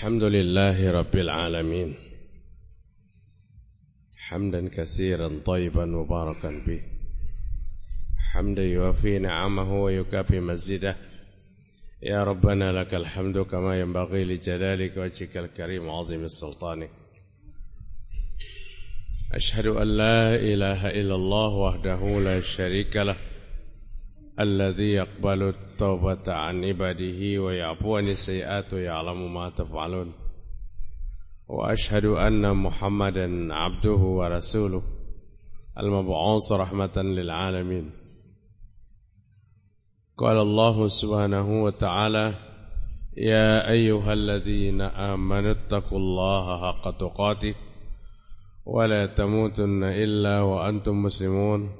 الحمد لله رب العالمين. حمدا كثيرا طيبا مباركا به. حمدا يوفي نعمه ويكافي مزيده. يا ربنا لك الحمد كما ينبغي لجلالك وجهك الكريم وعظيم السلطان أشهد أن لا إله إلا الله وحده لا شريك له. الذي يقبل التوبة عن عباده ويعفو عن السيئات ويعلم ما تفعلون. وأشهد أن محمدا عبده ورسوله المبعوث رحمة للعالمين. قال الله سبحانه وتعالى يا أيها الذين آمنوا اتقوا الله حق تقاته ولا تموتن إلا وأنتم مسلمون.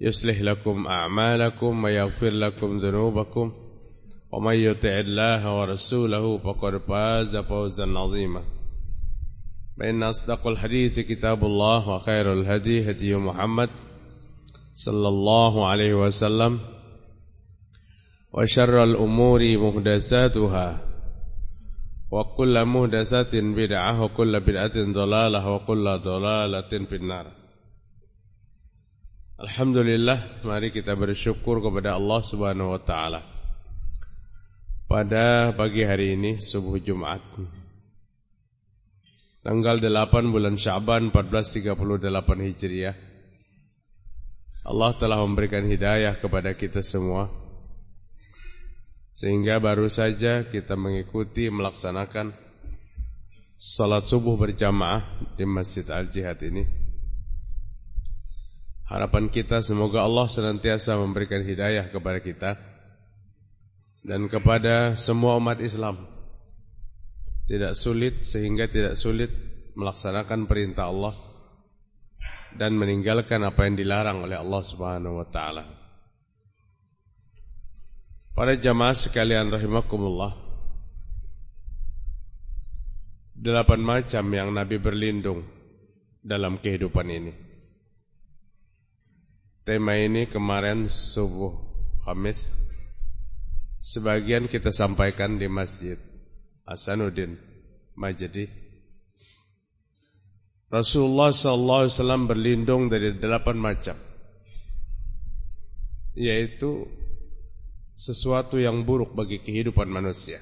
يصلح لكم أعمالكم ويغفر لكم ذنوبكم ومن يطع الله ورسوله فقد فاز فوزا عظيما. فإن أصدق الحديث كتاب الله وخير الهدي هدي محمد صلى الله عليه وسلم وشر الأمور محدثاتها وكل محدثة بدعة وكل بدعة ضلالة وكل ضلالة في النار. Alhamdulillah, mari kita bersyukur kepada Allah Subhanahu wa taala. Pada pagi hari ini subuh Jumat. Tanggal 8 bulan Syaban 1438 Hijriah. Allah telah memberikan hidayah kepada kita semua. Sehingga baru saja kita mengikuti melaksanakan salat subuh berjamaah di Masjid Al-Jihad ini. Harapan kita semoga Allah senantiasa memberikan hidayah kepada kita dan kepada semua umat Islam. Tidak sulit sehingga tidak sulit melaksanakan perintah Allah dan meninggalkan apa yang dilarang oleh Allah Subhanahu wa taala. Para jamaah sekalian rahimakumullah. Delapan macam yang Nabi berlindung dalam kehidupan ini. Tema ini kemarin subuh Kamis. Sebagian kita sampaikan di Masjid. Hasanuddin Majdi. Rasulullah SAW berlindung dari delapan macam. Yaitu Sesuatu yang buruk bagi kehidupan manusia.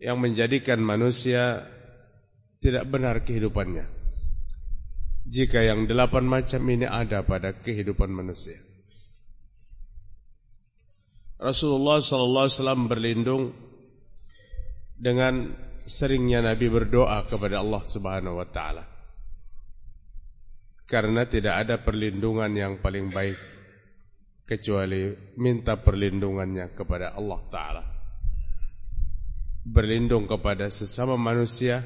Yang menjadikan manusia Tidak benar kehidupannya jika yang delapan macam ini ada pada kehidupan manusia. Rasulullah SAW berlindung dengan seringnya Nabi berdoa kepada Allah Subhanahu Wa Taala. Karena tidak ada perlindungan yang paling baik kecuali minta perlindungannya kepada Allah Taala. Berlindung kepada sesama manusia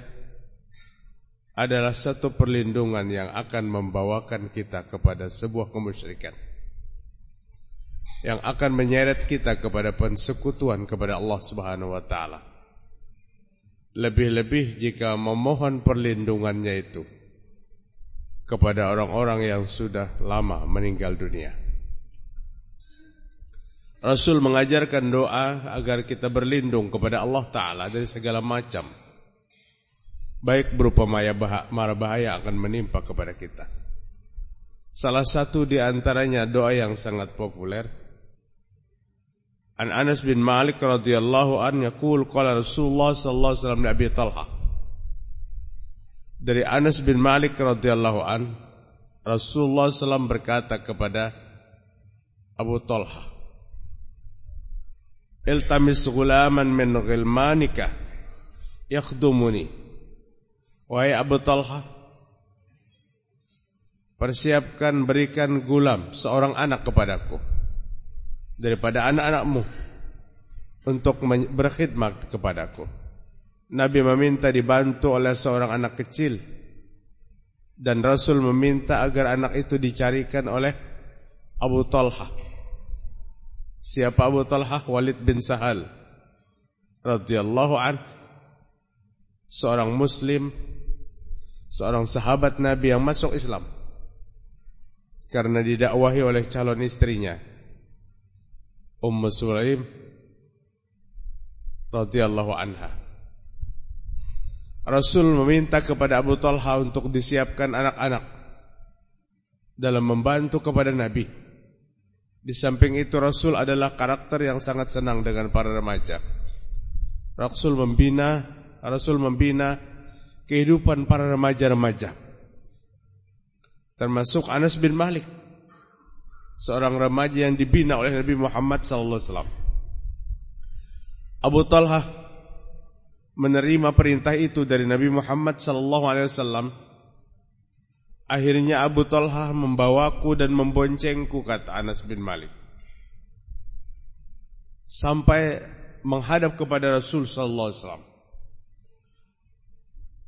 adalah satu perlindungan yang akan membawakan kita kepada sebuah kemusyrikan yang akan menyeret kita kepada persekutuan kepada Allah Subhanahu wa taala. Lebih-lebih jika memohon perlindungannya itu kepada orang-orang yang sudah lama meninggal dunia. Rasul mengajarkan doa agar kita berlindung kepada Allah taala dari segala macam baik berupa mara bahaya akan menimpa kepada kita. Salah satu di antaranya doa yang sangat populer An Anas bin Malik radhiyallahu an yaqul qala Rasulullah sallallahu alaihi wasallam Abi Talha. Dari Anas bin Malik radhiyallahu an Rasulullah SAW berkata kepada Abu Talha, Iltamis gulaman min ghilmanika yakhdumuni. Wahai Abu Talha, persiapkan berikan gulam seorang anak kepadaku daripada anak-anakmu untuk berkhidmat kepadaku. Nabi meminta dibantu oleh seorang anak kecil dan Rasul meminta agar anak itu dicarikan oleh Abu Talha. Siapa Abu Talha? Walid bin Sahal radhiyallahu an seorang muslim seorang sahabat Nabi yang masuk Islam karena didakwahi oleh calon istrinya Ummu Sulaim radhiyallahu anha Rasul meminta kepada Abu Talha untuk disiapkan anak-anak dalam membantu kepada Nabi. Di samping itu Rasul adalah karakter yang sangat senang dengan para remaja. Rasul membina, Rasul membina kehidupan para remaja-remaja. Termasuk Anas bin Malik, seorang remaja yang dibina oleh Nabi Muhammad SAW. Abu Talha menerima perintah itu dari Nabi Muhammad wasallam akhirnya Abu Talha membawaku dan memboncengku kata Anas bin Malik sampai menghadap kepada Rasul wasallam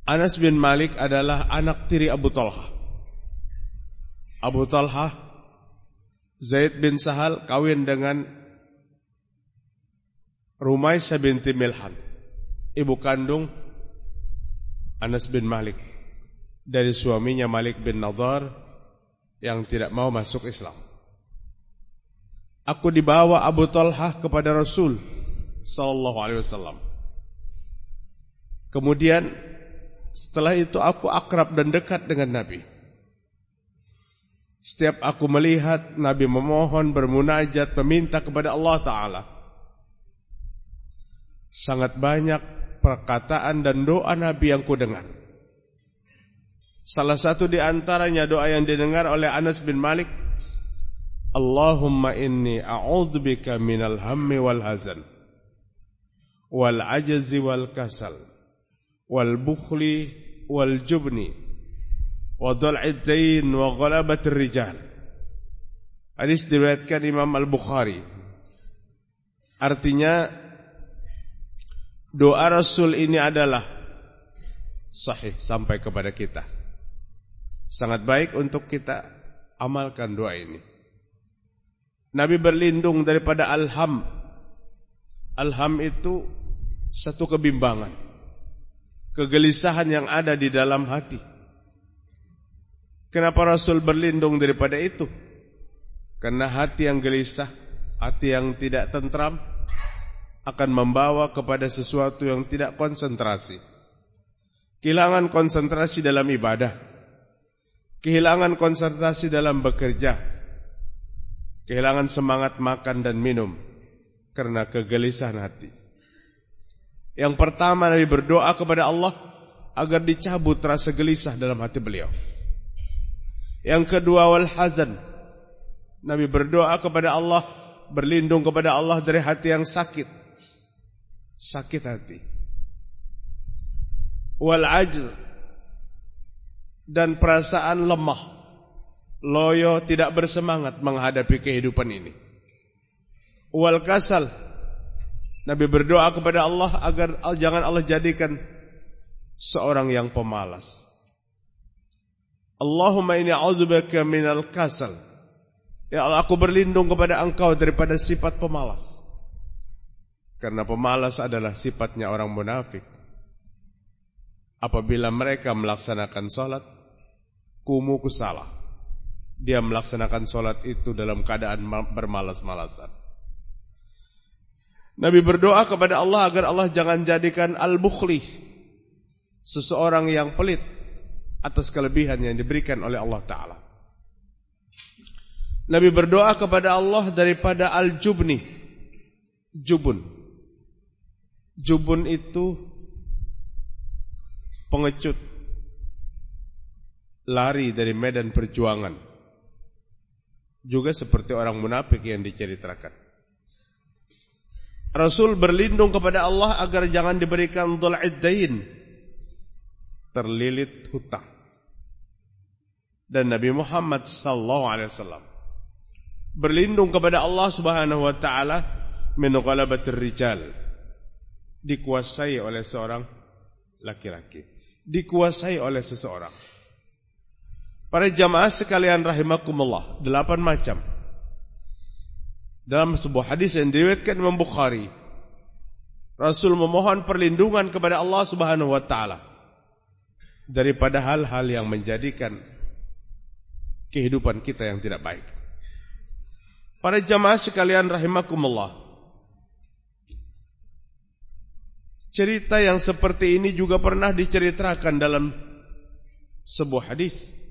Anas bin Malik adalah anak tiri Abu Talha Abu Talha Zaid bin Sahal kawin dengan Rumaisah binti Milhan ibu kandung Anas bin Malik dari suaminya Malik bin Nadar yang tidak mau masuk Islam. Aku dibawa Abu Talha kepada Rasul sallallahu alaihi wasallam. Kemudian setelah itu aku akrab dan dekat dengan Nabi. Setiap aku melihat Nabi memohon, bermunajat, meminta kepada Allah Ta'ala. Sangat banyak perkataan dan doa Nabi yang kudengar. Salah satu di antaranya doa yang didengar oleh Anas bin Malik, Allahumma inni a'udzubika minal hammi wal hazan wal ajzi wal kasal wal bukhli wal jubni wa dhal'id dain wa ghalabatir rijal. Hadis diriwayatkan Imam Al-Bukhari. Artinya doa Rasul ini adalah sahih sampai kepada kita. Sangat baik untuk kita amalkan doa ini. Nabi berlindung daripada alham. Alham itu satu kebimbangan. Kegelisahan yang ada di dalam hati. Kenapa Rasul berlindung daripada itu? Karena hati yang gelisah, hati yang tidak tentram, akan membawa kepada sesuatu yang tidak konsentrasi. Kehilangan konsentrasi dalam ibadah. Kehilangan konsentrasi dalam bekerja. Kehilangan semangat makan dan minum karena kegelisahan hati. Yang pertama Nabi berdoa kepada Allah agar dicabut rasa gelisah dalam hati beliau. Yang kedua wal hazan. Nabi berdoa kepada Allah, berlindung kepada Allah dari hati yang sakit sakit hati. Wal ajz dan perasaan lemah, loyo tidak bersemangat menghadapi kehidupan ini. Wal kasal Nabi berdoa kepada Allah agar jangan Allah jadikan seorang yang pemalas. Allahumma inni a'udzubika minal kasal. Ya Allah, aku berlindung kepada Engkau daripada sifat pemalas. Karena pemalas adalah sifatnya orang munafik. Apabila mereka melaksanakan sholat, kumu salah. Dia melaksanakan sholat itu dalam keadaan bermalas-malasan. Nabi berdoa kepada Allah agar Allah jangan jadikan al-bukhli. Seseorang yang pelit atas kelebihan yang diberikan oleh Allah Ta'ala. Nabi berdoa kepada Allah daripada al-jubni jubun. Jubun itu pengecut lari dari medan perjuangan. Juga seperti orang munafik yang diceritakan. Rasul berlindung kepada Allah agar jangan diberikan dhul'iddain. Terlilit hutang. Dan Nabi Muhammad sallallahu alaihi wasallam berlindung kepada Allah Subhanahu wa taala min ghalabatir rijal dikuasai oleh seorang laki-laki dikuasai oleh seseorang para jamaah sekalian rahimakumullah delapan macam dalam sebuah hadis yang diriwayatkan Imam Bukhari Rasul memohon perlindungan kepada Allah Subhanahu wa taala daripada hal-hal yang menjadikan kehidupan kita yang tidak baik Para jamaah sekalian rahimakumullah. Cerita yang seperti ini juga pernah diceritakan dalam sebuah hadis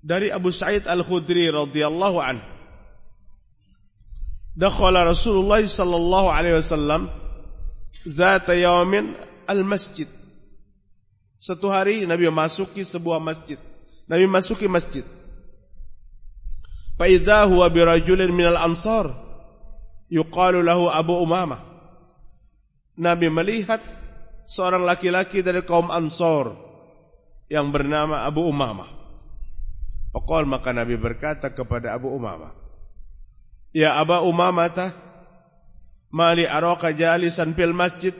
dari Abu Sa'id Al-Khudri radhiyallahu an. Dakhala Rasulullah sallallahu alaihi wasallam zata yawmin al-masjid. Satu hari Nabi masuki sebuah masjid. Nabi masuki masjid. Faiza huwa birajulin minal ansar yuqalu lahu Abu Umamah. Nabi melihat seorang laki-laki dari kaum Ansor yang bernama Abu Umamah. Pokol maka Nabi berkata kepada Abu Umamah, Ya Aba Umamah, mali araka jalisan fil masjid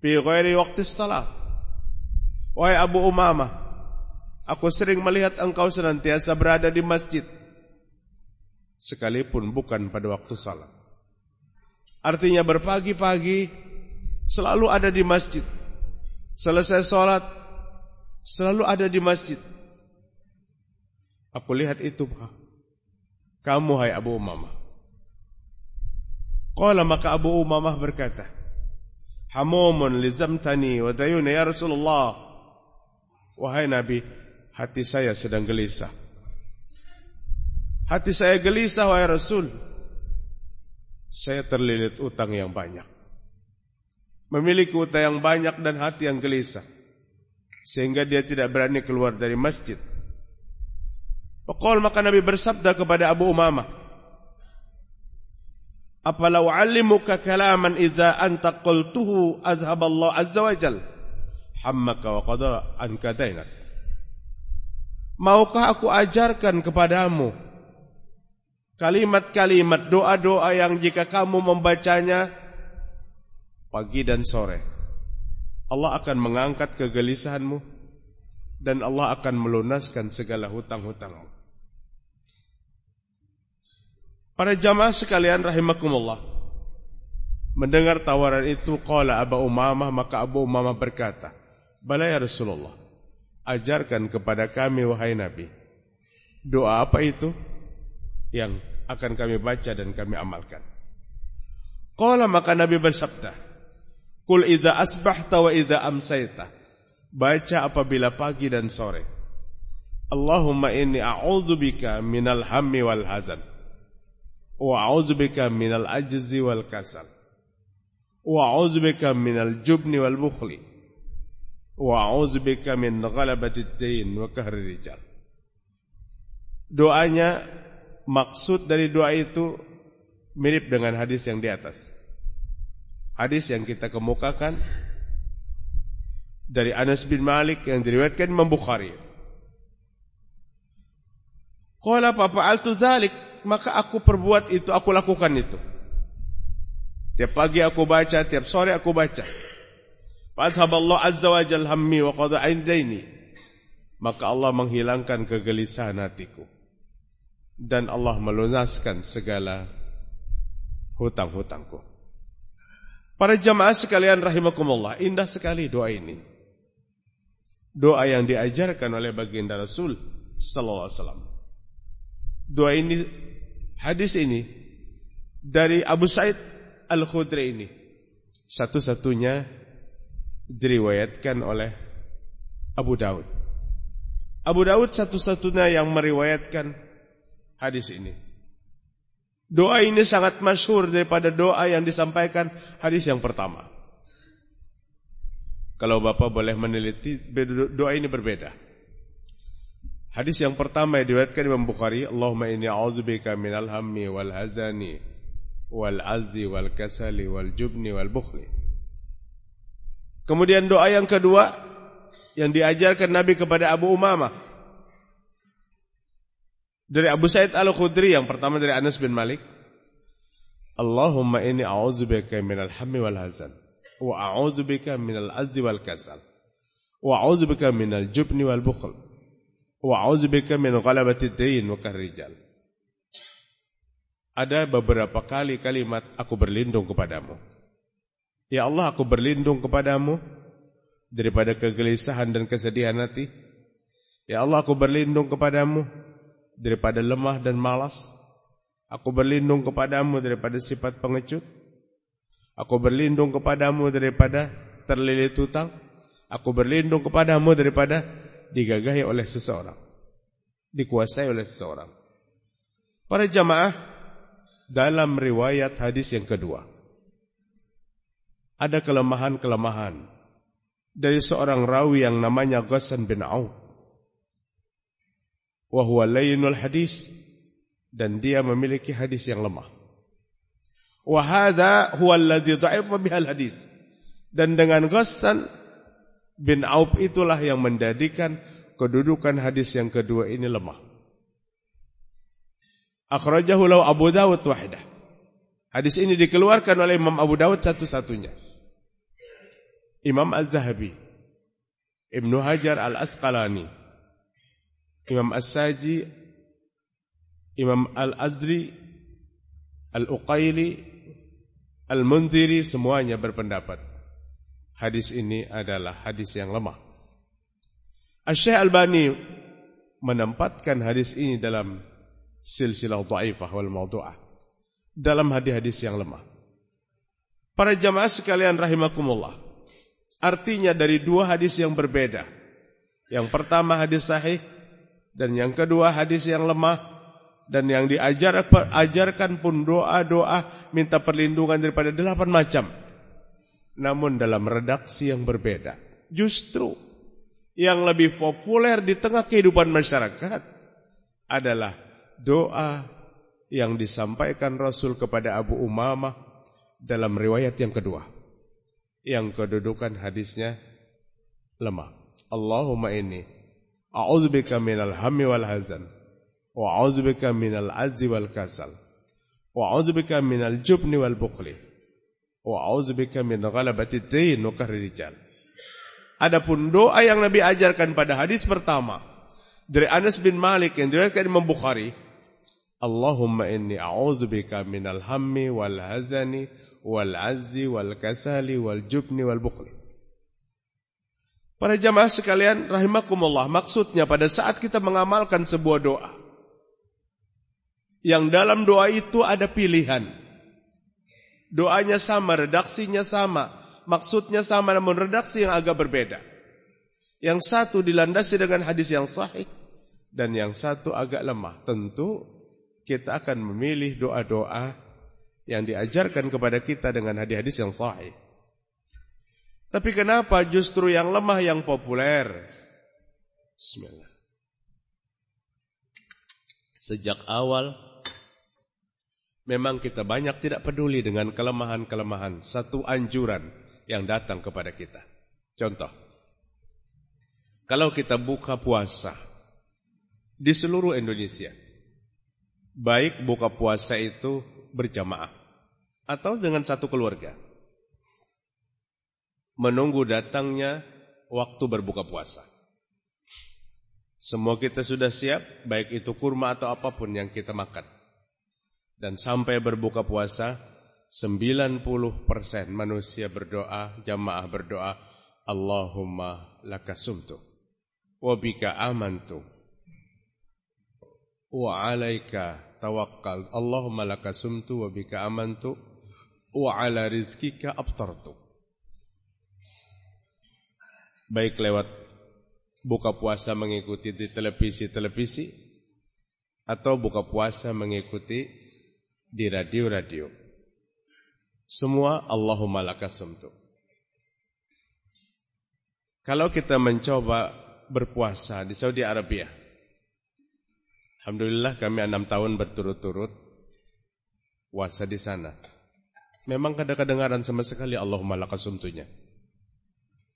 fi ghairi waqti salat. Wahai Abu Umamah, aku sering melihat engkau senantiasa berada di masjid sekalipun bukan pada waktu salat. Artinya berpagi-pagi selalu ada di masjid. Selesai sholat selalu ada di masjid. Aku lihat itu kamu hai Abu Umamah. Qala maka Abu Umamah berkata, Hamumun lizamtani wa dayuna ya Rasulullah. Wahai Nabi, hati saya sedang gelisah Hati saya gelisah wahai Rasul. Saya terlilit utang yang banyak. Memiliki utang yang banyak dan hati yang gelisah. Sehingga dia tidak berani keluar dari masjid. Pokol maka Nabi bersabda kepada Abu Umamah. Apalau alimuka kalaman iza anta qultuhu azhaballahu azza wa jal. Hammaka wa qada anka dainak. Maukah aku ajarkan kepadamu Kalimat-kalimat doa-doa yang jika kamu membacanya pagi dan sore Allah akan mengangkat kegelisahanmu dan Allah akan melunaskan segala hutang-hutangmu. Para jamaah sekalian rahimakumullah. Mendengar tawaran itu qala Abu Umamah maka Abu Umamah berkata, "Bala ya Rasulullah, ajarkan kepada kami wahai Nabi. Doa apa itu?" yang akan kami baca dan kami amalkan. Qala maka Nabi bersabda, Kul idza asbahta wa idza amsayta. Baca apabila pagi dan sore. Allahumma inni a'udzubika minal hammi wal hazan. Wa minal ajzi wal kasal. Wa minal jubni wal bukhli. Wa min ghalabati ad-dain wa kahri rijal. Doanya maksud dari doa itu mirip dengan hadis yang di atas. Hadis yang kita kemukakan dari Anas bin Malik yang diriwayatkan Imam Bukhari. Qala fa fa'altu zalik, maka aku perbuat itu, aku lakukan itu. Tiap pagi aku baca, tiap sore aku baca. Fa'azhaballahu azza wa jalla hammi wa qada daini. Maka Allah menghilangkan kegelisahan hatiku dan Allah melunaskan segala hutang-hutangku. Para jamaah sekalian rahimakumullah, indah sekali doa ini. Doa yang diajarkan oleh baginda Rasul sallallahu alaihi wasallam. Doa ini hadis ini dari Abu Said Al-Khudri ini satu-satunya diriwayatkan oleh Abu Daud. Abu Daud satu-satunya yang meriwayatkan hadis ini. Doa ini sangat masyhur daripada doa yang disampaikan hadis yang pertama. Kalau Bapak boleh meneliti doa ini berbeda. Hadis yang pertama yang diriwayatkan Imam Bukhari, Allahumma inni a'udzubika minal hammi wal hazani wal azzi wal kasali wal jubni wal bukhli. Kemudian doa yang kedua yang diajarkan Nabi kepada Abu Umamah dari Abu Said Al-Khudri yang pertama dari Anas bin Malik. Allahumma inni a'udzubika minal hammi wal hazan wa a'udzubika minal azzi wal kasal wa a'udzubika minal jubni wal bukhl wa a'udzubika min ghalabati dain wa karrijal. Ada beberapa kali kalimat aku berlindung kepadamu. Ya Allah aku berlindung kepadamu daripada kegelisahan dan kesedihan hati. Ya Allah aku berlindung kepadamu daripada lemah dan malas. Aku berlindung kepadamu daripada sifat pengecut. Aku berlindung kepadamu daripada terlilit hutang. Aku berlindung kepadamu daripada digagahi oleh seseorang. Dikuasai oleh seseorang. Para jamaah, dalam riwayat hadis yang kedua, ada kelemahan-kelemahan dari seorang rawi yang namanya Ghassan bin Auf wa huwa layyinul hadis dan dia memiliki hadis yang lemah. Wa hadha huwa alladhi dha'ifa bihal hadis. Dan dengan Ghassan bin Auf itulah yang menjadikan kedudukan hadis yang kedua ini lemah. Akhrajahu law Abu Dawud wahdah. Hadis ini dikeluarkan oleh Imam Abu Dawud satu-satunya. Imam Az-Zahabi, Ibnu Hajar Al-Asqalani, Imam As-Saji, Imam Al-Azri, Al-Uqaili, Al-Mundhiri semuanya berpendapat hadis ini adalah hadis yang lemah. Asy-Syaikh Albani menempatkan hadis ini dalam silsilah dhaifah wal mawdu'ah. Dalam hadis-hadis yang lemah. Para jamaah sekalian rahimakumullah. Artinya dari dua hadis yang berbeda. Yang pertama hadis sahih dan yang kedua hadis yang lemah dan yang diajarkan pun doa-doa minta perlindungan daripada delapan macam. Namun dalam redaksi yang berbeda. Justru yang lebih populer di tengah kehidupan masyarakat adalah doa yang disampaikan Rasul kepada Abu Umamah dalam riwayat yang kedua. Yang kedudukan hadisnya lemah. Allahumma ini A'udzubika minal hammi wal hazan wa a'udzubika minal azzi wal kasal wa a'udzubika minal jubni wal bukhli wa a'udzubika min ghalabati dain wa rijal. Adapun doa yang Nabi ajarkan pada hadis pertama dari Anas bin Malik yang diriwayatkan Imam Bukhari, Allahumma inni a'udzubika minal hammi wal hazani wal azzi wal kasali wal jubni wal bukhli. Para jamaah sekalian rahimakumullah, maksudnya pada saat kita mengamalkan sebuah doa yang dalam doa itu ada pilihan. Doanya sama, redaksinya sama, maksudnya sama namun redaksi yang agak berbeda. Yang satu dilandasi dengan hadis yang sahih dan yang satu agak lemah. Tentu kita akan memilih doa-doa yang diajarkan kepada kita dengan hadis-hadis yang sahih. Tapi kenapa justru yang lemah yang populer? Bismillah. Sejak awal memang kita banyak tidak peduli dengan kelemahan-kelemahan satu anjuran yang datang kepada kita. Contoh, kalau kita buka puasa di seluruh Indonesia, baik buka puasa itu berjamaah atau dengan satu keluarga menunggu datangnya waktu berbuka puasa. Semua kita sudah siap, baik itu kurma atau apa pun yang kita makan. Dan sampai berbuka puasa, 90% manusia berdoa, jamaah berdoa, Allahumma lakasumtu, wabika amantu, wa alaika tawakkal. Allahumma lakasumtu, wabika amantu, wa ala rizkika abtartu baik lewat buka puasa mengikuti di televisi-televisi atau buka puasa mengikuti di radio-radio. Semua Allahumma lakasumtu. Kalau kita mencoba berpuasa di Saudi Arabia, Alhamdulillah kami enam tahun berturut-turut puasa di sana. Memang kadang kedengaran sama sekali Allahumma lakasumtunya.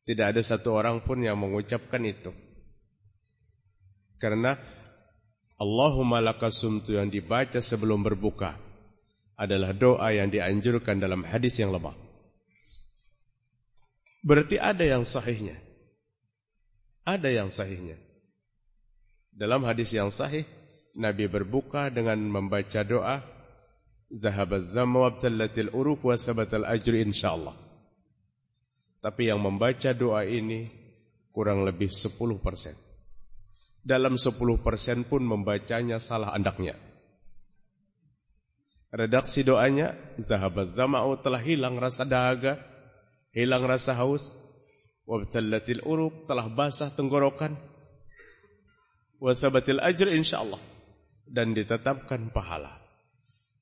Tidak ada satu orang pun yang mengucapkan itu. Karena Allahumma lakasumtu yang dibaca sebelum berbuka adalah doa yang dianjurkan dalam hadis yang lemah. Berarti ada yang sahihnya. Ada yang sahihnya. Dalam hadis yang sahih, Nabi berbuka dengan membaca doa, Zahabat zamu wabtallatil uruk wa ajri insyaallah. Tapi yang membaca doa ini kurang lebih 10%. Dalam 10% pun membacanya salah andaknya. Redaksi doanya, Zahabat zama'u telah hilang rasa dahaga, hilang rasa haus, wabtallatil uruk telah basah tenggorokan, wasabatil ajr insyaallah dan ditetapkan pahala.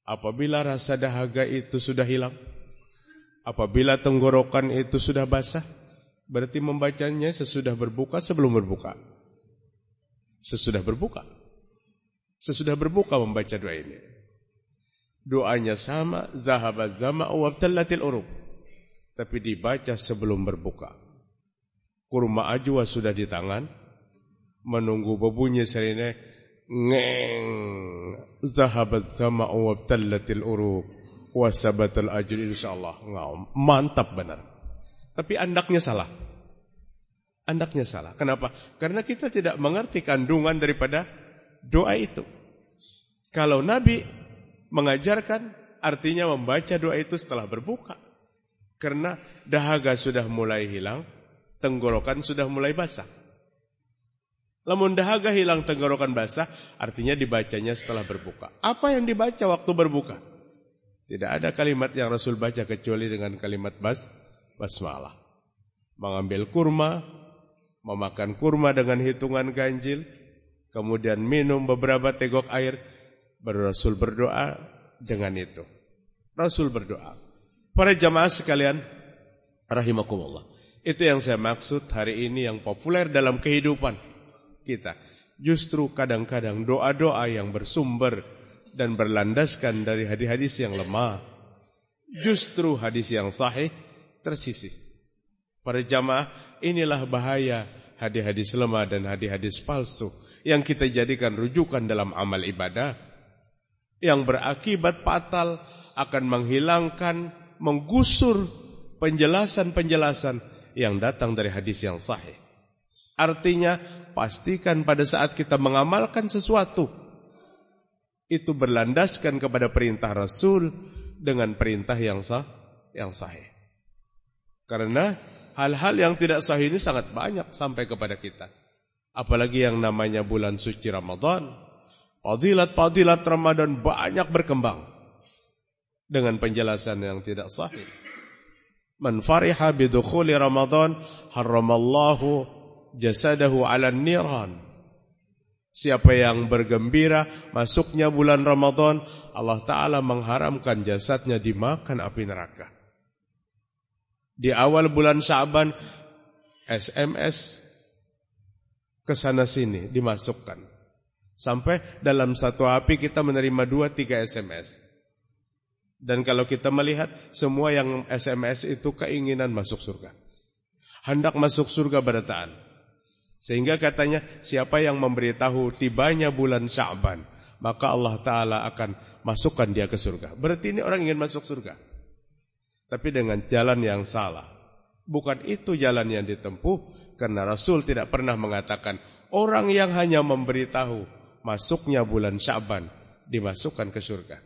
Apabila rasa dahaga itu sudah hilang, apabila tenggorokan itu sudah basah, berarti membacanya sesudah berbuka sebelum berbuka. Sesudah berbuka. Sesudah berbuka membaca doa ini. Doanya sama, zahabat zama wabtallatil urub. Tapi dibaca sebelum berbuka. Kurma ajwa sudah di tangan, menunggu berbunyi serine ngeng. Zahabat sama wabtallatil uruk wasabatul ajr insyaallah. Ngau. Mantap benar. Tapi andaknya salah. Andaknya salah. Kenapa? Karena kita tidak mengerti kandungan daripada doa itu. Kalau nabi mengajarkan artinya membaca doa itu setelah berbuka karena dahaga sudah mulai hilang tenggorokan sudah mulai basah Lamun dahaga hilang tenggorokan basah, artinya dibacanya setelah berbuka. Apa yang dibaca waktu berbuka? Tidak ada kalimat yang Rasul baca kecuali dengan kalimat bas, basmalah. Mengambil kurma, memakan kurma dengan hitungan ganjil, kemudian minum beberapa tegok air, baru Rasul berdoa dengan itu. Rasul berdoa. Para jamaah sekalian, rahimakumullah. Itu yang saya maksud hari ini yang populer dalam kehidupan kita. Justru kadang-kadang doa-doa yang bersumber dan berlandaskan dari hadis-hadis yang lemah. Justru hadis yang sahih tersisih. Para jamaah, inilah bahaya hadis-hadis lemah dan hadis-hadis palsu yang kita jadikan rujukan dalam amal ibadah yang berakibat fatal akan menghilangkan, menggusur penjelasan-penjelasan yang datang dari hadis yang sahih. Artinya pastikan pada saat kita mengamalkan sesuatu itu berlandaskan kepada perintah Rasul dengan perintah yang sah, yang sahih. Karena hal-hal yang tidak sahih ini sangat banyak sampai kepada kita. Apalagi yang namanya bulan suci Ramadan. Fadilat-fadilat Ramadan banyak berkembang dengan penjelasan yang tidak sahih. Man fariha bidukhuli Ramadan haramallahu jasadahu ala niran. Siapa yang bergembira masuknya bulan Ramadan, Allah Ta'ala mengharamkan jasadnya dimakan api neraka. Di awal bulan Syaban, SMS ke sana sini dimasukkan. Sampai dalam satu api kita menerima dua tiga SMS. Dan kalau kita melihat semua yang SMS itu keinginan masuk surga. Hendak masuk surga pada taat. Sehingga katanya siapa yang memberitahu tibanya bulan Sya'ban, maka Allah Ta'ala akan masukkan dia ke surga. Berarti ini orang ingin masuk surga. Tapi dengan jalan yang salah. Bukan itu jalan yang ditempuh, karena Rasul tidak pernah mengatakan, orang yang hanya memberitahu masuknya bulan Sya'ban, dimasukkan ke surga.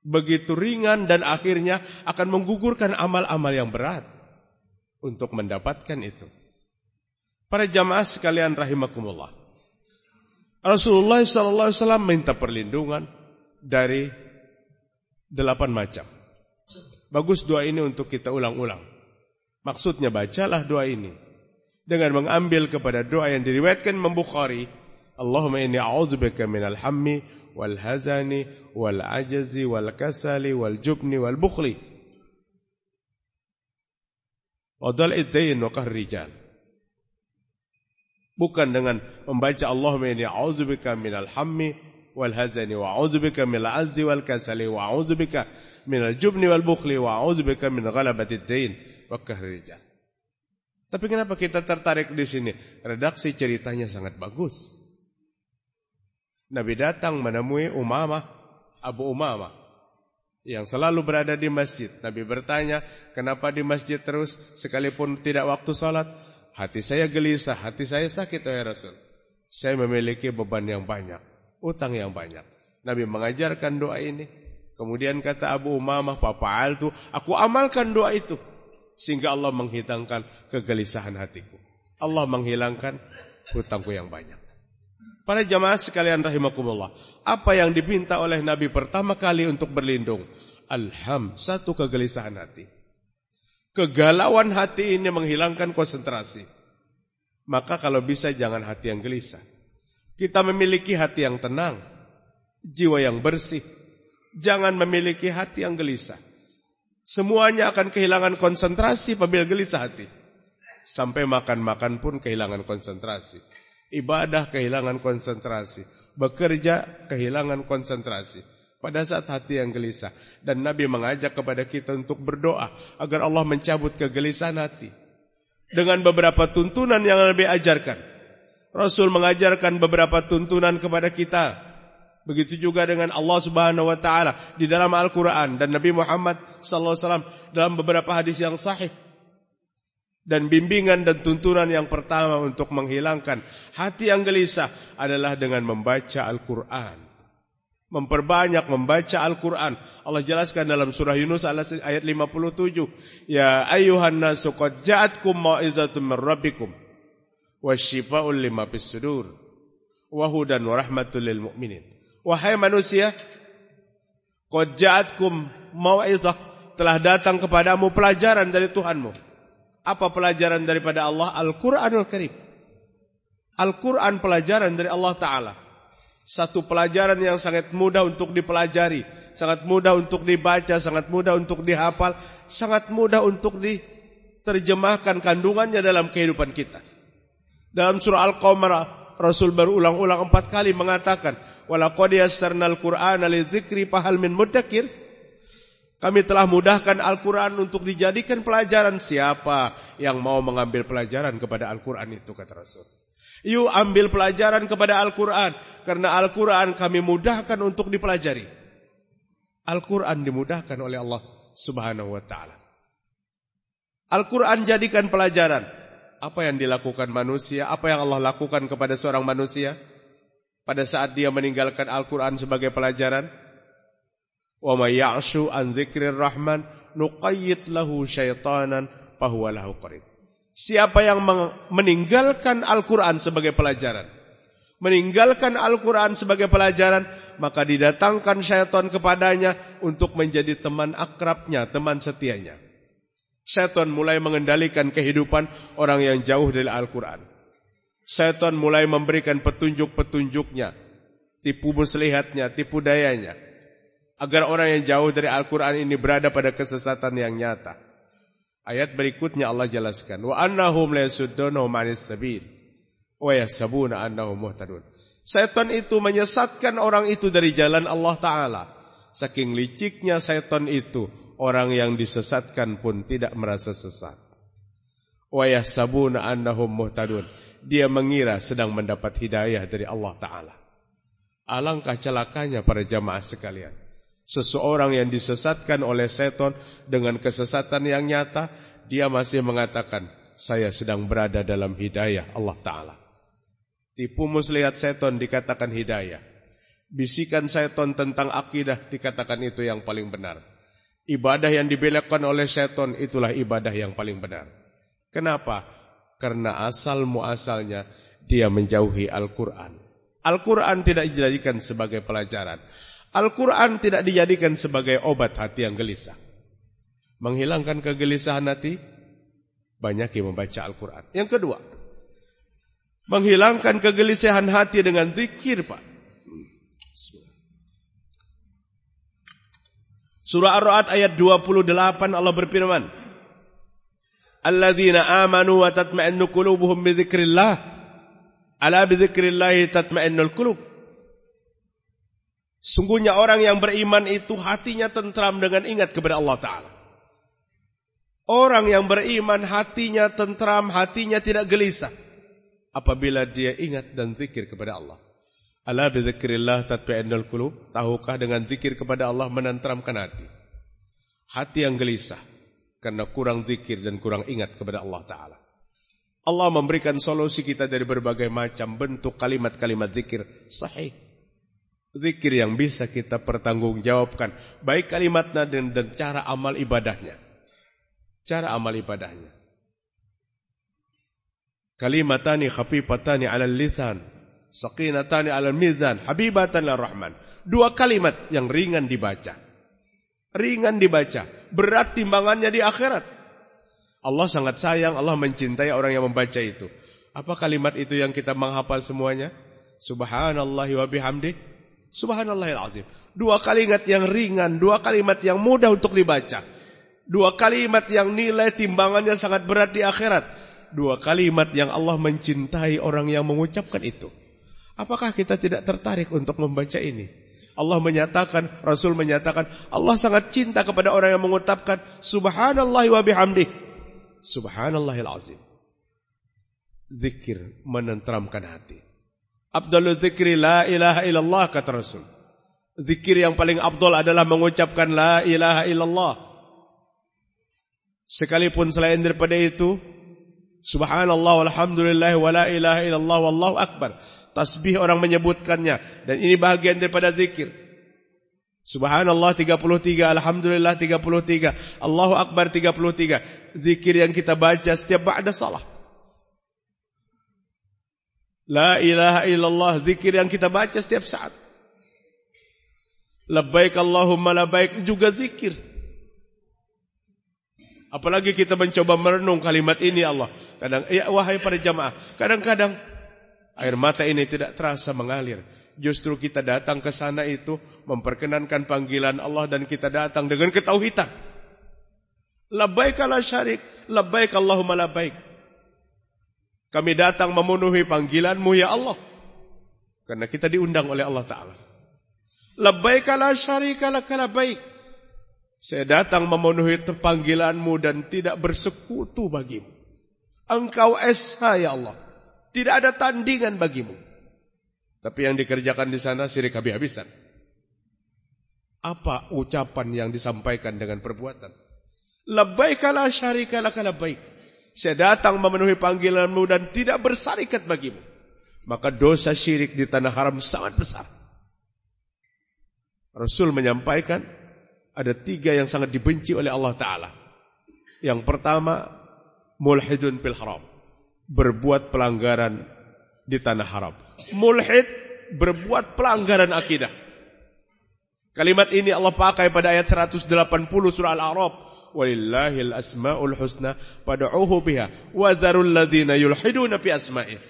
Begitu ringan dan akhirnya akan menggugurkan amal-amal yang berat untuk mendapatkan itu. Para jamaah sekalian rahimakumullah. Rasulullah sallallahu alaihi wasallam minta perlindungan dari delapan macam. Bagus doa ini untuk kita ulang-ulang. Maksudnya bacalah doa ini dengan mengambil kepada doa yang diriwayatkan Imam Bukhari Allahumma inni a'udzubika minal hammi wal hazani wal ajazi wal kasali wal jubni wal bukhli. Wadal iddain wa rijal. Bukan dengan membaca Allahumma inni a'udzubika minal hammi wal hazani wa a'udzubika minal azzi wal kasali wa a'udzubika minal jubni wal bukhli wa a'udzubika min ghalabati dain wa rijal. Tapi kenapa kita tertarik di sini? Redaksi ceritanya sangat bagus. Nabi datang menemui Umamah, Abu Umamah yang selalu berada di masjid. Nabi bertanya, kenapa di masjid terus sekalipun tidak waktu salat? Hati saya gelisah, hati saya sakit, ya Rasul. Saya memiliki beban yang banyak, utang yang banyak. Nabi mengajarkan doa ini. Kemudian kata Abu Umamah, Papa Altu, aku amalkan doa itu. Sehingga Allah menghilangkan kegelisahan hatiku. Allah menghilangkan hutangku yang banyak. Para jamaah sekalian rahimakumullah. Apa yang diminta oleh Nabi pertama kali untuk berlindung? Alham, satu kegelisahan hati. Kegalauan hati ini menghilangkan konsentrasi. Maka kalau bisa jangan hati yang gelisah. Kita memiliki hati yang tenang. Jiwa yang bersih. Jangan memiliki hati yang gelisah. Semuanya akan kehilangan konsentrasi apabila gelisah hati. Sampai makan-makan pun kehilangan konsentrasi. Ibadah kehilangan konsentrasi. Bekerja kehilangan konsentrasi. Pada saat hati yang gelisah. Dan Nabi mengajak kepada kita untuk berdoa. Agar Allah mencabut kegelisahan hati. Dengan beberapa tuntunan yang Nabi ajarkan. Rasul mengajarkan beberapa tuntunan kepada kita. Begitu juga dengan Allah Subhanahu wa taala di dalam Al-Qur'an dan Nabi Muhammad sallallahu wasallam dalam beberapa hadis yang sahih dan bimbingan dan tuntunan yang pertama untuk menghilangkan hati yang gelisah adalah dengan membaca Al-Quran. Memperbanyak membaca Al-Quran. Allah jelaskan dalam surah Yunus ayat 57. Ya ayuhan nasu qad ja'atkum ma'izatum min rabbikum. Wasyifa'un lima sudur. Wahudan wa rahmatul lil mu'minin. Wahai manusia. Qad ja'atkum ma'izah. Telah datang kepadamu pelajaran dari Tuhanmu apa pelajaran daripada Allah? Al-Quranul Karim. Al-Quran pelajaran dari Allah Ta'ala. Satu pelajaran yang sangat mudah untuk dipelajari. Sangat mudah untuk dibaca, sangat mudah untuk dihafal. Sangat mudah untuk diterjemahkan kandungannya dalam kehidupan kita. Dalam surah Al-Qamar, Rasul berulang-ulang empat kali mengatakan, Walaqad yassarnal Qur'ana lidzikri fahal min muddakir. Kami telah mudahkan Al-Quran untuk dijadikan pelajaran siapa yang mau mengambil pelajaran kepada Al-Quran itu kata Rasul. Yuk ambil pelajaran kepada Al-Quran. Karena Al-Quran kami mudahkan untuk dipelajari. Al-Quran dimudahkan oleh Allah subhanahu wa ta'ala. Al-Quran jadikan pelajaran. Apa yang dilakukan manusia, apa yang Allah lakukan kepada seorang manusia. Pada saat dia meninggalkan Al-Quran sebagai pelajaran. Wa may rahman nuqayyid lahu syaitanan fahuwa lahu. Siapa yang meninggalkan Al-Qur'an sebagai pelajaran, meninggalkan Al-Qur'an sebagai pelajaran, maka didatangkan syaitan kepadanya untuk menjadi teman akrabnya, teman setianya. Syaitan mulai mengendalikan kehidupan orang yang jauh dari Al-Qur'an. Syaitan mulai memberikan petunjuk-petunjuknya, tipu muslihatnya, tipu dayanya agar orang yang jauh dari Al-Quran ini berada pada kesesatan yang nyata. Ayat berikutnya Allah jelaskan, wa annahum la yasuddunahum 'anis sabil wa yasabuna annahum muhtadun. Setan itu menyesatkan orang itu dari jalan Allah taala. Saking liciknya setan itu, orang yang disesatkan pun tidak merasa sesat. Wa yasabuna annahum muhtadun. Dia mengira sedang mendapat hidayah dari Allah taala. Alangkah celakanya para jamaah sekalian. Seseorang yang disesatkan oleh seton dengan kesesatan yang nyata, dia masih mengatakan, saya sedang berada dalam hidayah Allah Ta'ala. Tipu muslihat seton dikatakan hidayah. Bisikan seton tentang akidah dikatakan itu yang paling benar. Ibadah yang dibelokkan oleh seton itulah ibadah yang paling benar. Kenapa? Karena asal muasalnya dia menjauhi Al-Quran. Al-Quran tidak dijadikan sebagai pelajaran. Al-Quran tidak dijadikan sebagai obat hati yang gelisah. Menghilangkan kegelisahan hati, banyak yang membaca Al-Quran. Yang kedua, Menghilangkan kegelisahan hati dengan zikir, Pak. Surah Ar-Ra'd ayat 28 Allah berfirman, "Alladzina amanu wa tatma'innu qulubuhum bi dzikrillah." Ala bi dzikrillah tatma'innul qulub. Sungguhnya orang yang beriman itu hatinya tentram dengan ingat kepada Allah Ta'ala. Orang yang beriman hatinya tentram, hatinya tidak gelisah. Apabila dia ingat dan zikir kepada Allah. Ala bidzikrillah tatma'innul qulub. Tahukah dengan zikir kepada Allah menentramkan hati. Hati yang gelisah karena kurang zikir dan kurang ingat kepada Allah taala. Allah memberikan solusi kita dari berbagai macam bentuk kalimat-kalimat zikir sahih. Zikir yang bisa kita pertanggungjawabkan baik kalimatnya dan, dan cara amal ibadahnya cara amal ibadahnya. Kalimatani khafifatani 'alal lisan, sakinatani 'alal mizan, habibatan rahman. Dua kalimat yang ringan dibaca. Ringan dibaca, berat timbangannya di akhirat. Allah sangat sayang, Allah mencintai orang yang membaca itu. Apa kalimat itu yang kita menghafal semuanya? Subhanallah wa bihamdi. Subhanallahil azim. Dua kalimat yang ringan, dua kalimat yang mudah untuk dibaca. Dua kalimat yang nilai timbangannya sangat berat di akhirat. Dua kalimat yang Allah mencintai orang yang mengucapkan itu. Apakah kita tidak tertarik untuk membaca ini? Allah menyatakan, Rasul menyatakan, Allah sangat cinta kepada orang yang mengucapkan Subhanallah wa bihamdih. Subhanallahil azim. Zikir menentramkan hati. Abdul zikri la ilaha illallah kata Rasul. Zikir yang paling abdul adalah mengucapkan la ilaha illallah. Sekalipun selain daripada itu, subhanallah walhamdulillah wa la ilaha illallah wallahu akbar. Tasbih orang menyebutkannya dan ini bahagian daripada zikir. Subhanallah 33, alhamdulillah 33, Allahu akbar 33. Zikir yang kita baca setiap ba'da salah. La ilaha illallah zikir yang kita baca setiap saat. Labbaik Allahumma labbaik juga zikir. Apalagi kita mencoba merenung kalimat ini Allah. Kadang, ya wahai para jamaah. Kadang-kadang air mata ini tidak terasa mengalir. Justru kita datang ke sana itu memperkenankan panggilan Allah dan kita datang dengan ketauhidan. Labbaik ala syarik, labbaik Allahumma labbaik. Kami datang memenuhi panggilanmu ya Allah. Karena kita diundang oleh Allah Ta'ala. Labbaik ala syarik ala baik. Saya datang memenuhi panggilanmu dan tidak bersekutu bagimu. Engkau Esa ya Allah. Tidak ada tandingan bagimu. Tapi yang dikerjakan di sana sirik habis-habisan. Apa ucapan yang disampaikan dengan perbuatan? Labbaik la syarika laka labbaik. Saya datang memenuhi panggilanmu dan tidak bersarikat bagimu. Maka dosa syirik di tanah haram sangat besar. Rasul menyampaikan ada tiga yang sangat dibenci oleh Allah Ta'ala. Yang pertama, mulhidun fil haram. Berbuat pelanggaran di tanah haram. Mulhid berbuat pelanggaran akidah. Kalimat ini Allah pakai pada ayat 180 surah Al-A'raf. Walillahil asma'ul husna pad'uhu biha wa dzarul ladzina yulhiduna fi asma'ih.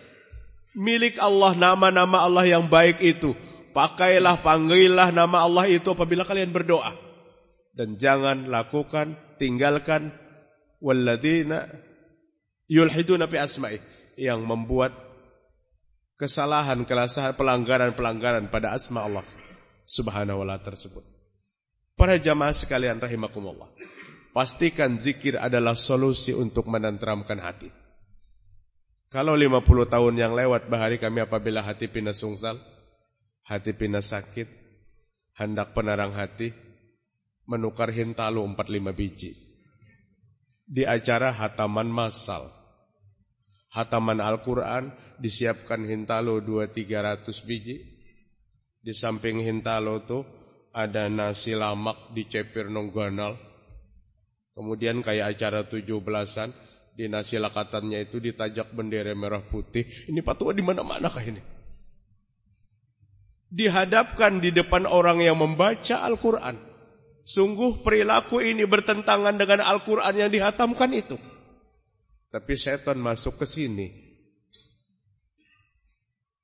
Milik Allah nama-nama Allah yang baik itu. Pakailah, panggillah nama Allah itu apabila kalian berdoa dan jangan lakukan tinggalkan walladzina yulhiduna fi asma'i yang membuat kesalahan, kesalahan pelanggaran-pelanggaran pada asma Allah Subhanahu wa taala tersebut. Para jamaah sekalian rahimakumullah. Pastikan zikir adalah solusi untuk menenteramkan hati. Kalau 50 tahun yang lewat bahari kami apabila hati pina sungsal, hati pina sakit, hendak penarang hati, menukar hintalo 45 biji. Di acara hataman masal. Hataman Al-Quran disiapkan hintalo 2-300 biji. Di samping hintalo itu ada nasi lamak dicepir nongganal. Kemudian kayak acara 17-an di nasi lakatannya itu ditajak bendera merah putih. Ini patua di mana-mana kah ini? Dihadapkan di depan orang yang membaca Al-Quran. Sungguh perilaku ini bertentangan dengan Al-Quran yang dihatamkan itu. Tapi setan masuk ke sini.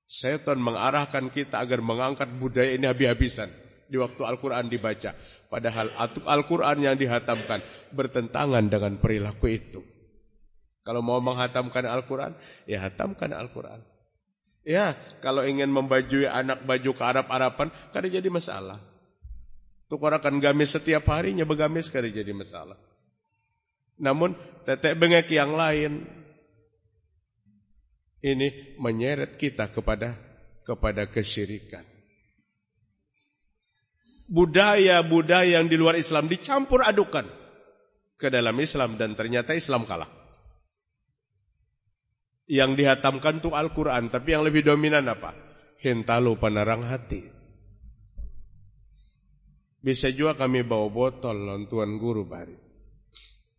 Setan mengarahkan kita agar mengangkat budaya ini habis-habisan di waktu Al-Quran dibaca. Padahal Al-Quran yang dihatamkan bertentangan dengan perilaku itu. Kalau mau menghatamkan Al-Quran, ya hatamkan Al-Quran. Ya, kalau ingin membajui anak baju ke Arab-Araban, kan jadi masalah. Tukarakan gamis setiap harinya begamis kan jadi masalah. Namun tetek bengek yang lain ini menyeret kita kepada kepada kesyirikan. Budaya-budaya yang di luar Islam dicampur adukan ke dalam Islam dan ternyata Islam kalah. Yang dihatamkan tuh Al-Quran, tapi yang lebih dominan apa? Hintalu penerang hati. Bisa juga kami bawa botol lontuan guru bari.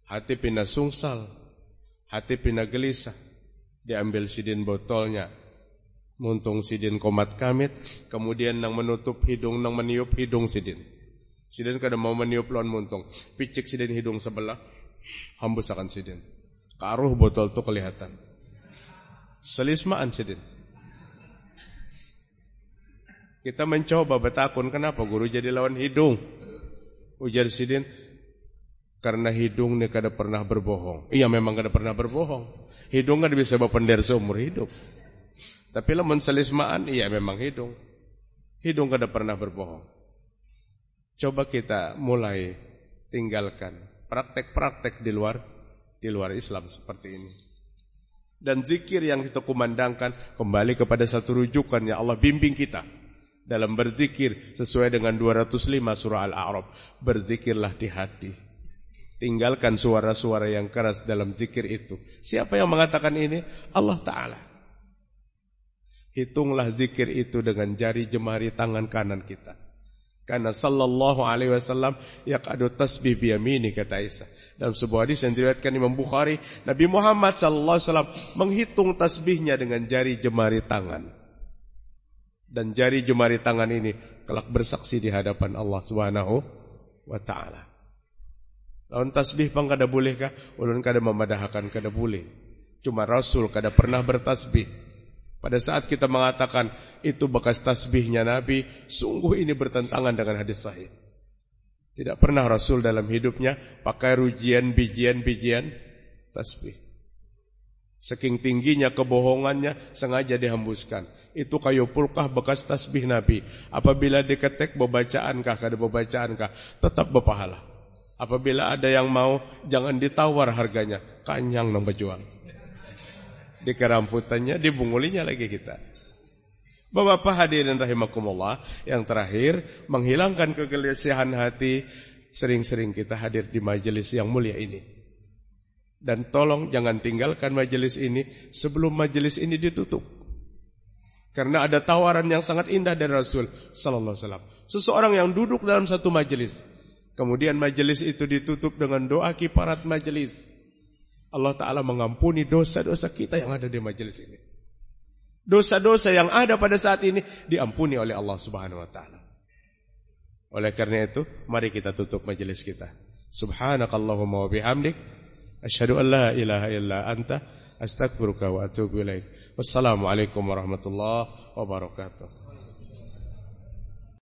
Hati pindah sungsal, hati pindah gelisah. Diambil sidin botolnya, muntung sidin komat kamit, kemudian nang menutup hidung, nang meniup hidung sidin. Sidin kada mau meniup lon muntung, picik sidin hidung sebelah, hambus akan sidin. Karuh botol tu kelihatan. Selismaan sidin. Kita mencoba betakun kenapa guru jadi lawan hidung. Ujar sidin, karena hidung ini kada pernah berbohong. Iya memang kada pernah berbohong. Hidung kan bisa berpender seumur hidup. Tapi lemon selismaan, iya memang hidung. Hidung kada pernah berbohong. Coba kita mulai tinggalkan praktek-praktek di luar di luar Islam seperti ini. Dan zikir yang kita kumandangkan kembali kepada satu rujukan yang Allah bimbing kita dalam berzikir sesuai dengan 205 surah Al-A'raf. Berzikirlah di hati Tinggalkan suara-suara yang keras dalam zikir itu. Siapa yang mengatakan ini? Allah Ta'ala. Hitunglah zikir itu dengan jari jemari tangan kanan kita. Karena sallallahu alaihi wasallam yaqadu tasbih biyamini kata Isa. Dalam sebuah hadis yang diriwayatkan Imam Bukhari, Nabi Muhammad sallallahu alaihi wasallam menghitung tasbihnya dengan jari jemari tangan. Dan jari jemari tangan ini kelak bersaksi di hadapan Allah Subhanahu wa taala. Lawan tasbih pang kada boleh kah? Ulun kada memadahkan kada boleh. Cuma Rasul kada pernah bertasbih. Pada saat kita mengatakan itu bekas tasbihnya Nabi, sungguh ini bertentangan dengan hadis sahih. Tidak pernah Rasul dalam hidupnya pakai rujian, bijian, bijian, tasbih. Saking tingginya kebohongannya sengaja dihembuskan. Itu kayu pulkah bekas tasbih Nabi. Apabila diketek bebacaankah, kada bebacaankah, tetap berpahala. Apabila ada yang mau, jangan ditawar harganya. Kanyang nang berjuang. Di keramputannya, dibungulinya lagi kita. Bapak hadirin rahimakumullah. Yang terakhir, menghilangkan kegelisahan hati. Sering-sering kita hadir di majelis yang mulia ini. Dan tolong jangan tinggalkan majelis ini sebelum majelis ini ditutup. Karena ada tawaran yang sangat indah dari Rasul sallallahu alaihi wasallam. Seseorang yang duduk dalam satu majelis Kemudian majelis itu ditutup dengan doa kiparat majelis. Allah Ta'ala mengampuni dosa-dosa kita yang ada di majelis ini. Dosa-dosa yang ada pada saat ini diampuni oleh Allah Subhanahu Wa Ta'ala. Oleh karena itu, mari kita tutup majelis kita. Subhanakallahumma wa bihamdik. Asyhadu an la ilaha illa anta. Astagfiruka wa atubu ilaik. Wassalamualaikum warahmatullahi wabarakatuh.